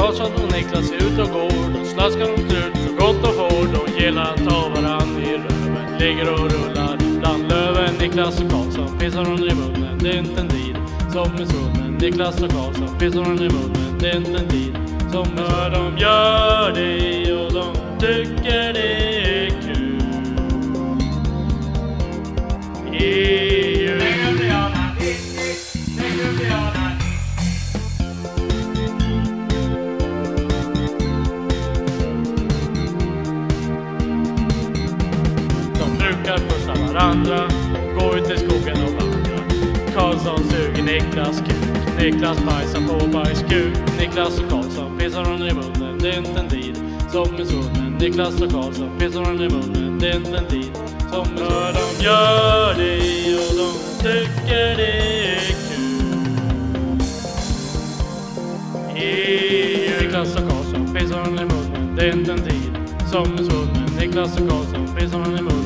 Karlsson och Niklas är ute och går. Då slaskar de trut så gott de får. De gillar att ta varann i röven. Ligger och rullar bland löven. Niklas och Karlsson pissar hon i munnen. Det är inte en tid som är svunnen. Niklas och Karlsson pissar hon i munnen. Det är inte en tid som är svunnen. de gör det och de tycker det är kul. Yeah. De brukar pussa varandra, gå ut i skogen och vandra. Karlsson suger Niklas kuk, Niklas bajsar på bajskuk. Niklas och Karlsson pissar hon i munnen, det är inte en tid som är svunnen. Niklas och Karlsson pissar hon i munnen, det är inte en tid som är svunnen. de gör det och de tycker det är kul. Niklas och Karlsson pissar hon i munnen, det är inte en tid som är svunnen. Niklas och Karlsson pissar hon i munnen,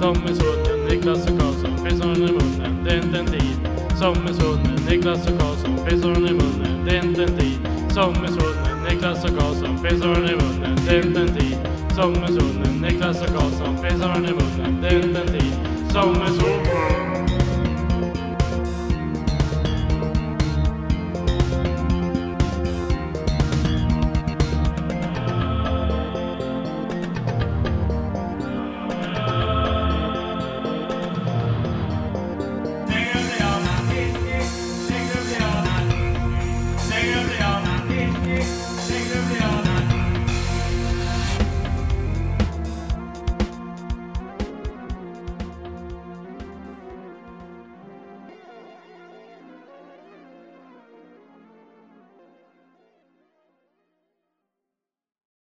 som är svunnen. Niklas och Karlsson pissar hon i munnen, det är inte en tid som är svunnen. Niklas och Karlsson pissar hon i munnen, det är inte en tid som är svunnen. Niklas och Karlsson pissar hon i munnen, det är inte en tid som är svunnen. Niklas och Karlsson pissar hon i munnen, det är inte en tid som är svunnen.